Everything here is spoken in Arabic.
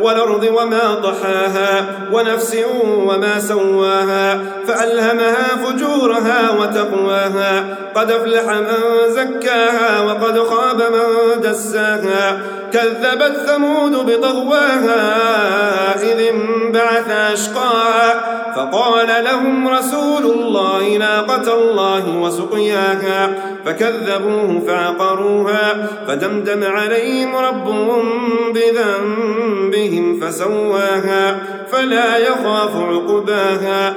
والأرض وما طحاها ونفس وما سواها فألهمها فجورها وتقواها قد أفلح من زكاها وقد خاب من دساها كذبت ثمود بطغواها إذ انبعث أشقاها فقال لهم رسول الله ناقة الله وسقياها فكذبوه فعقروها فدمدم عليهم ربهم بذنبهم فسواها فلا يخاف عقباها